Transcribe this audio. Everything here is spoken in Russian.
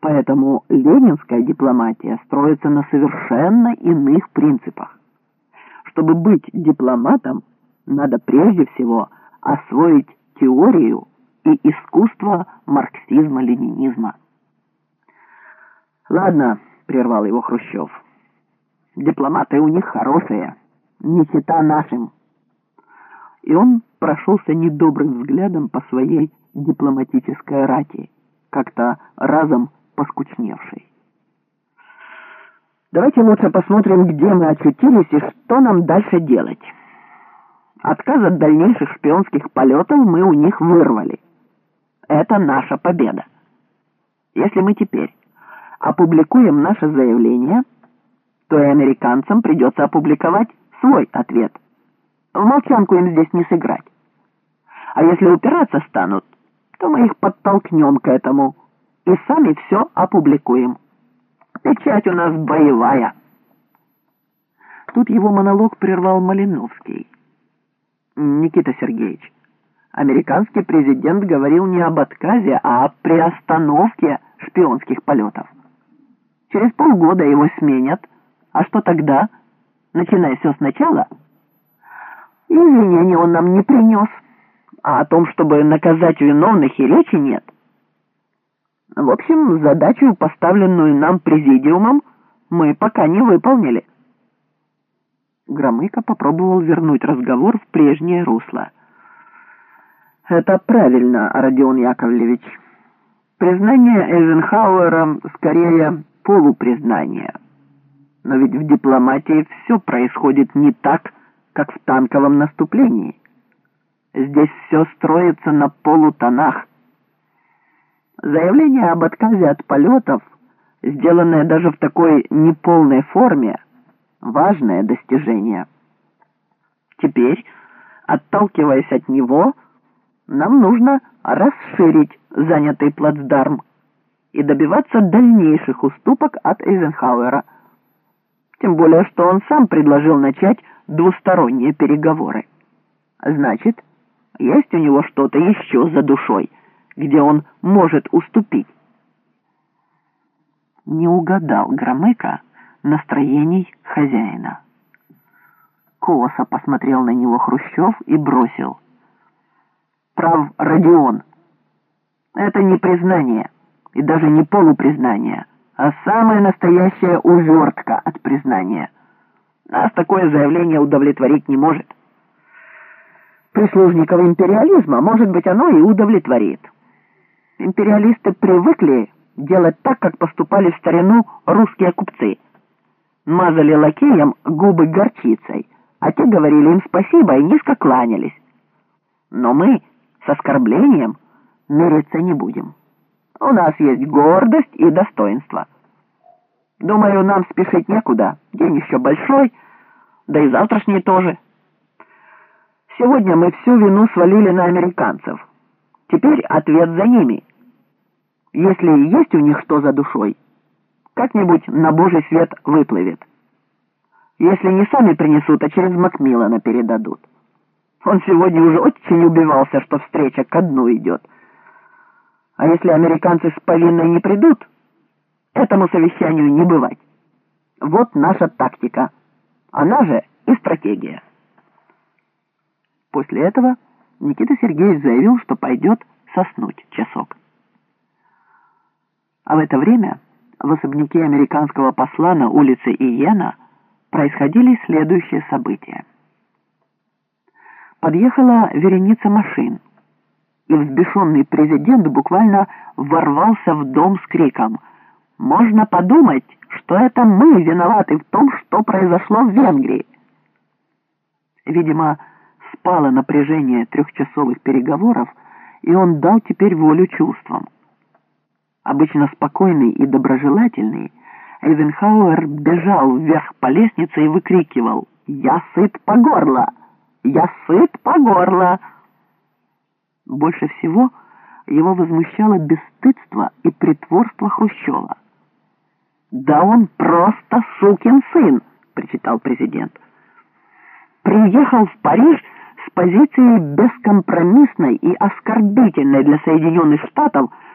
Поэтому ленинская дипломатия строится на совершенно иных принципах. Чтобы быть дипломатом, надо прежде всего освоить теорию и искусство марксизма-ленинизма. «Ладно», — прервал его Хрущев, — «дипломаты у них хорошие, не чита нашим». И он прошелся недобрым взглядом по своей дипломатической рати, как-то разом поскучневшей. Давайте лучше посмотрим, где мы очутились и что нам дальше делать. Отказ от дальнейших шпионских полетов мы у них вырвали. Это наша победа. Если мы теперь опубликуем наше заявление, то и американцам придется опубликовать свой ответ. В молчанку им здесь не сыграть. А если упираться станут, то мы их подтолкнем к этому и сами все опубликуем. Печать у нас боевая. Тут его монолог прервал Малиновский. Никита Сергеевич, американский президент говорил не об отказе, а о приостановке шпионских полетов. Через полгода его сменят. А что тогда? Начиная все сначала? Извинения он нам не принес. А о том, чтобы наказать виновных, и речи нет. В общем, задачу, поставленную нам президиумом, мы пока не выполнили. Громыко попробовал вернуть разговор в прежнее русло. «Это правильно, Родион Яковлевич. Признание Эйзенхауэра скорее полупризнание. Но ведь в дипломатии все происходит не так, как в танковом наступлении. Здесь все строится на полутонах. Заявление об отказе от полетов, сделанное даже в такой неполной форме, важное достижение. Теперь, отталкиваясь от него, нам нужно расширить занятый плацдарм и добиваться дальнейших уступок от Эйзенхауэра. Тем более, что он сам предложил начать двусторонние переговоры. Значит, есть у него что-то еще за душой, где он может уступить. Не угадал Громыко настроений хозяина. Косо посмотрел на него Хрущев и бросил. «Прав Родион. Это не признание, и даже не полупризнание, а самая настоящая увертка от признания. Нас такое заявление удовлетворить не может. Прислужников империализма, может быть, оно и удовлетворит. Империалисты привыкли делать так, как поступали в старину русские купцы. Мазали лакеям губы горчицей, а те говорили им спасибо и низко кланялись. Но мы с оскорблением мириться не будем. У нас есть гордость и достоинство. Думаю, нам спешить некуда. День еще большой, да и завтрашний тоже. Сегодня мы всю вину свалили на американцев. Теперь ответ за ними. Если есть у них что за душой, как-нибудь на божий свет выплывет. Если не сами принесут, а через Макмиллана передадут. Он сегодня уже очень убивался, что встреча ко дну идет. А если американцы с повинной не придут, этому совещанию не бывать. Вот наша тактика. Она же и стратегия. После этого Никита Сергеевич заявил, что пойдет соснуть часок. А в это время в особняке американского посла на улице Иена происходили следующие события. Подъехала вереница машин, и взбешенный президент буквально ворвался в дом с криком «Можно подумать, что это мы виноваты в том, что произошло в Венгрии!» Видимо, спало напряжение трехчасовых переговоров, и он дал теперь волю чувствам. Обычно спокойный и доброжелательный, Эйзенхауэр бежал вверх по лестнице и выкрикивал «Я сыт по горло! Я сыт по горло!» Больше всего его возмущало бесстыдство и притворство Хрущева. «Да он просто сукин сын!» — причитал президент. «Приехал в Париж позиции бескомпромиссной и оскорбительной для Соединенных Штатов